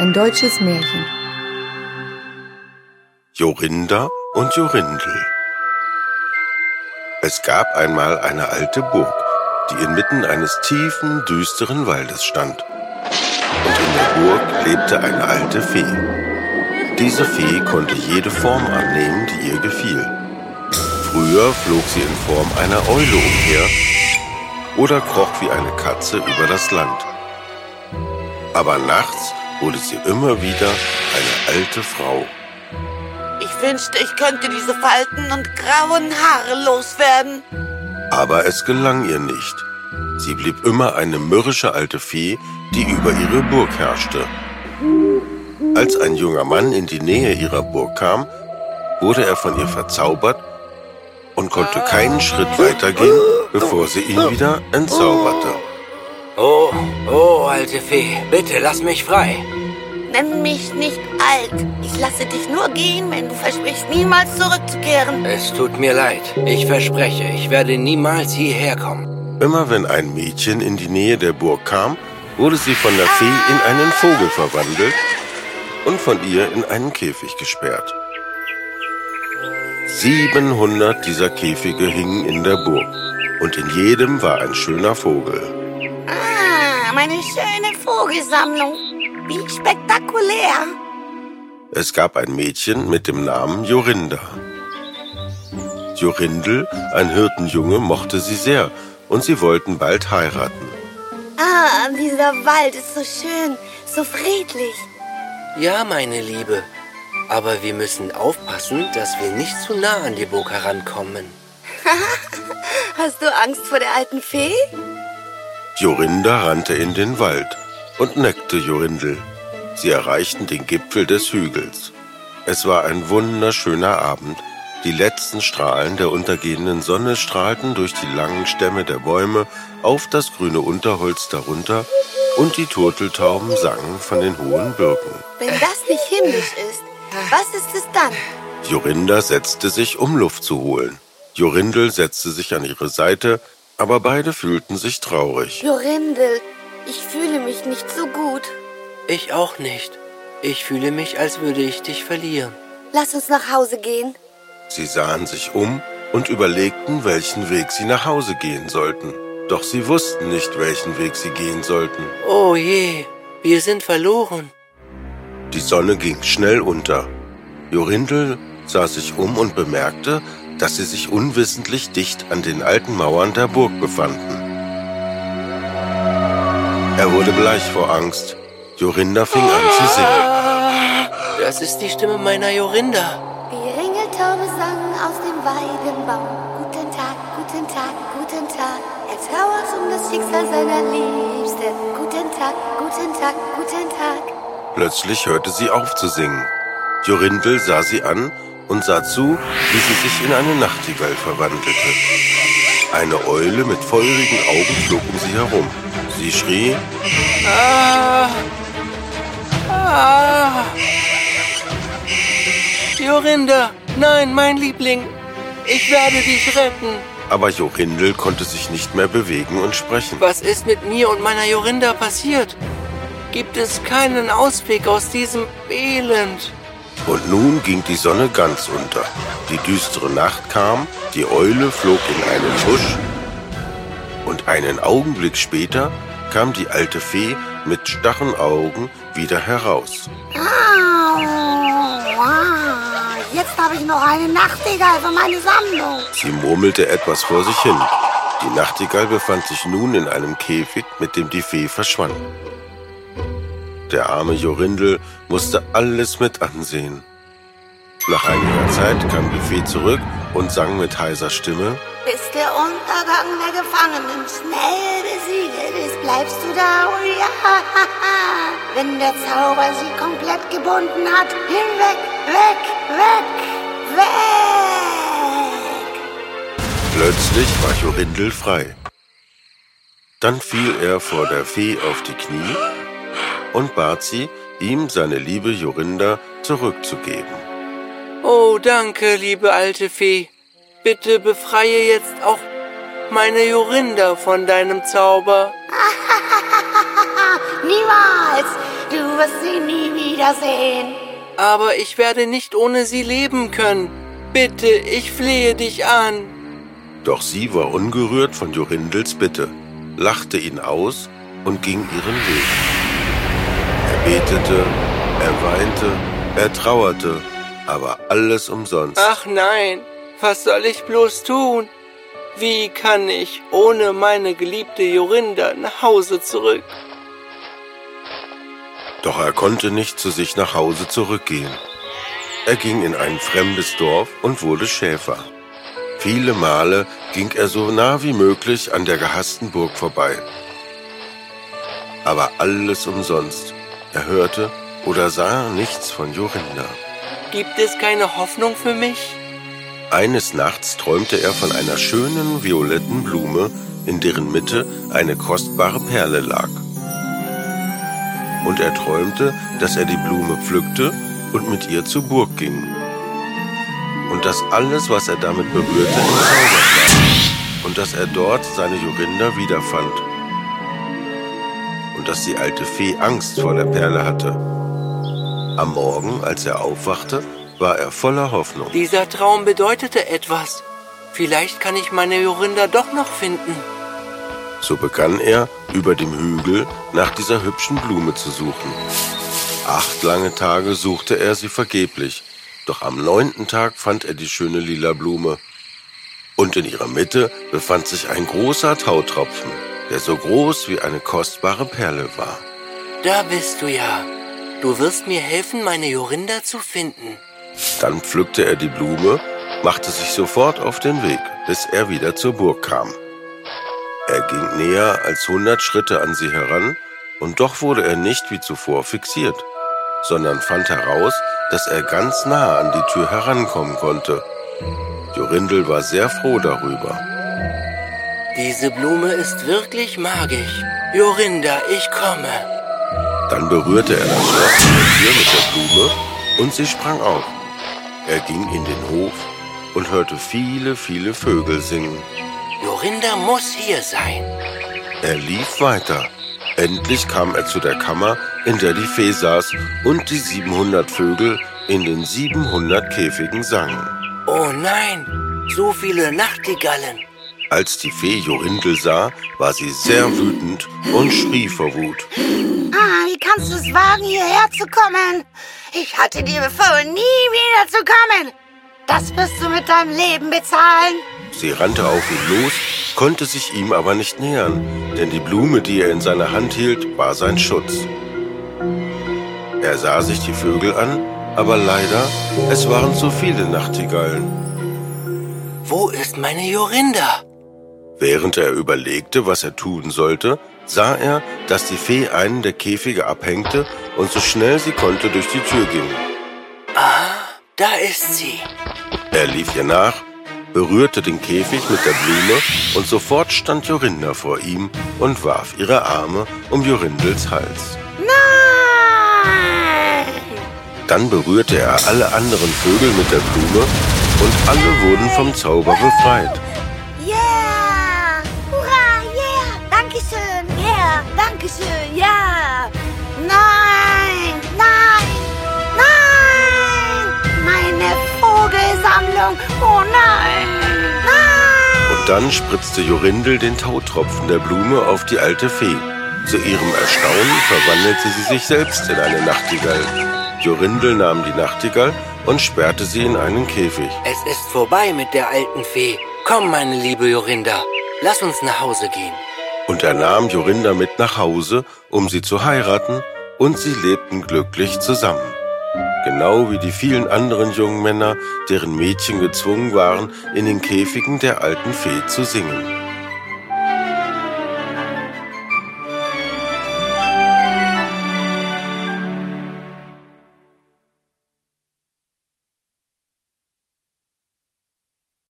Ein deutsches Märchen. Jorinda und Jorindel. Es gab einmal eine alte Burg, die inmitten eines tiefen, düsteren Waldes stand. Und in der Burg lebte eine alte Fee. Diese Fee konnte jede Form annehmen, die ihr gefiel. Früher flog sie in Form einer Eule umher oder kroch wie eine Katze über das Land. Aber nachts wurde sie immer wieder eine alte Frau. Ich wünschte, ich könnte diese Falten und grauen Haare loswerden. Aber es gelang ihr nicht. Sie blieb immer eine mürrische alte Fee, die über ihre Burg herrschte. Als ein junger Mann in die Nähe ihrer Burg kam, wurde er von ihr verzaubert und konnte keinen Schritt weitergehen, bevor sie ihn wieder entzauberte. Oh, oh, alte Fee, bitte lass mich frei. Nenn mich nicht alt. Ich lasse dich nur gehen, wenn du versprichst, niemals zurückzukehren. Es tut mir leid. Ich verspreche, ich werde niemals hierher kommen. Immer wenn ein Mädchen in die Nähe der Burg kam, wurde sie von der Fee in einen Vogel verwandelt und von ihr in einen Käfig gesperrt. 700 dieser Käfige hingen in der Burg und in jedem war ein schöner Vogel. Ah, meine schöne Vogelsammlung. Wie spektakulär. Es gab ein Mädchen mit dem Namen Jorinda. Jorindel, ein Hirtenjunge, mochte sie sehr und sie wollten bald heiraten. Ah, dieser Wald ist so schön, so friedlich. Ja, meine Liebe. Aber wir müssen aufpassen, dass wir nicht zu nah an die Burg herankommen. Hast du Angst vor der alten Fee? Jorinda rannte in den Wald und neckte Jorindel. Sie erreichten den Gipfel des Hügels. Es war ein wunderschöner Abend. Die letzten Strahlen der untergehenden Sonne strahlten durch die langen Stämme der Bäume auf das grüne Unterholz darunter und die Turteltauben sangen von den hohen Birken. Wenn das nicht himmlisch ist, was ist es dann? Jorinda setzte sich, um Luft zu holen. Jorindel setzte sich an ihre Seite, aber beide fühlten sich traurig. Jorindel, ich fühle mich nicht so gut. Ich auch nicht. Ich fühle mich, als würde ich dich verlieren. Lass uns nach Hause gehen. Sie sahen sich um und überlegten, welchen Weg sie nach Hause gehen sollten. Doch sie wussten nicht, welchen Weg sie gehen sollten. Oh je, wir sind verloren. Die Sonne ging schnell unter. Jorindel sah sich um und bemerkte, dass sie sich unwissentlich dicht an den alten Mauern der Burg befanden. Er wurde bleich vor Angst. Jorinda fing an zu singen. Das ist die Stimme meiner Jorinda. Die Ringeltaube sang aus dem Weidenbaum. Guten Tag, guten Tag, guten Tag. Er trauert um das Schicksal seiner Liebste. Guten Tag, guten Tag, guten Tag. Plötzlich hörte sie auf zu singen. Jorindel sah sie an und sah zu, wie sie sich in eine Nachtigall verwandelte. Eine Eule mit feurigen Augen flog um sie herum. Sie schrie, Ah! Ah! Jorinda, nein, mein Liebling. Ich werde dich retten. aber Jorindel konnte sich nicht mehr bewegen und sprechen. Was ist mit mir und meiner Jorinda passiert? Gibt es keinen Ausweg aus diesem Elend? Und nun ging die Sonne ganz unter. Die düstere Nacht kam, die Eule flog in einen Busch und einen Augenblick später kam die alte Fee mit starren Augen wieder heraus. Au, ah, jetzt habe ich noch eine Nachtigall für meine Sammlung. Sie murmelte etwas vor sich hin. Die Nachtigall befand sich nun in einem Käfig, mit dem die Fee verschwand. Der arme Jorindel musste alles mit ansehen. Nach einiger Zeit kam die Fee zurück und sang mit heiser Stimme, Bis der Untergang der Gefangenen schnell besiegelt ist, bleibst du da, oh ja. Wenn der Zauber sie komplett gebunden hat, hinweg, weg, weg, weg. Plötzlich war Jorindel frei. Dann fiel er vor der Fee auf die Knie und bat sie, ihm seine liebe Jorinda zurückzugeben. Oh, danke, liebe alte Fee. Bitte befreie jetzt auch meine Jorinda von deinem Zauber. Niemals! Du wirst sie nie wiedersehen. Aber ich werde nicht ohne sie leben können. Bitte, ich flehe dich an. Doch sie war ungerührt von Jorindels Bitte, lachte ihn aus und ging ihren Weg. Er betete, er weinte, er trauerte, aber alles umsonst. Ach nein, was soll ich bloß tun? Wie kann ich ohne meine geliebte Jorinda nach Hause zurück? Doch er konnte nicht zu sich nach Hause zurückgehen. Er ging in ein fremdes Dorf und wurde Schäfer. Viele Male ging er so nah wie möglich an der gehassten Burg vorbei. Aber alles umsonst. Er hörte oder sah nichts von Jorinda. Gibt es keine Hoffnung für mich? Eines Nachts träumte er von einer schönen violetten Blume, in deren Mitte eine kostbare Perle lag. Und er träumte, dass er die Blume pflückte und mit ihr zur Burg ging. Und dass alles, was er damit berührte, entzaubert war. Und dass er dort seine Jorinda wiederfand. Dass die alte Fee Angst vor der Perle hatte. Am Morgen, als er aufwachte, war er voller Hoffnung. Dieser Traum bedeutete etwas. Vielleicht kann ich meine Jorinda doch noch finden. So begann er, über dem Hügel nach dieser hübschen Blume zu suchen. Acht lange Tage suchte er sie vergeblich, doch am neunten Tag fand er die schöne lila Blume. Und in ihrer Mitte befand sich ein großer Tautropfen, der so groß wie eine kostbare Perle war. Da bist du ja. Du wirst mir helfen, meine Jorinda zu finden. Dann pflückte er die Blume, machte sich sofort auf den Weg, bis er wieder zur Burg kam. Er ging näher als hundert Schritte an sie heran, und doch wurde er nicht wie zuvor fixiert, sondern fand heraus, dass er ganz nah an die Tür herankommen konnte. Jorindel war sehr froh darüber. Diese Blume ist wirklich magisch. Jorinda, ich komme. Dann berührte er das der Tür mit der Blume und sie sprang auf. Er ging in den Hof und hörte viele, viele Vögel singen. Jorinda muss hier sein. Er lief weiter. Endlich kam er zu der Kammer, in der die Fee saß und die 700 Vögel in den 700 Käfigen sangen. Oh nein, so viele Nachtigallen. Als die Fee Jorindel sah, war sie sehr wütend und schrie vor Wut. Ah, wie kannst du es wagen, hierher zu kommen? Ich hatte dir befohlen, nie wieder zu kommen. Das wirst du mit deinem Leben bezahlen. Sie rannte auf ihn los, konnte sich ihm aber nicht nähern, denn die Blume, die er in seiner Hand hielt, war sein Schutz. Er sah sich die Vögel an, aber leider, es waren zu viele Nachtigallen. Wo ist meine Jorinda? Während er überlegte, was er tun sollte, sah er, dass die Fee einen der Käfige abhängte und so schnell sie konnte durch die Tür ging. Ah, da ist sie. Er lief ihr nach, berührte den Käfig mit der Blume und sofort stand Jorinda vor ihm und warf ihre Arme um Jorindels Hals. Nein! Dann berührte er alle anderen Vögel mit der Blume und alle wurden vom Zauber befreit. Dankeschön! Ja! Nein! Nein! Nein! Meine Vogelsammlung! Oh nein! Nein! Und dann spritzte Jorindel den Tautropfen der Blume auf die alte Fee. Zu ihrem Erstaunen verwandelte sie sich selbst in eine Nachtigall. Jorindel nahm die Nachtigall und sperrte sie in einen Käfig. Es ist vorbei mit der alten Fee. Komm, meine liebe Jorinda, lass uns nach Hause gehen. Und er nahm Jorinda mit nach Hause, um sie zu heiraten, und sie lebten glücklich zusammen. Genau wie die vielen anderen jungen Männer, deren Mädchen gezwungen waren, in den Käfigen der alten Fee zu singen.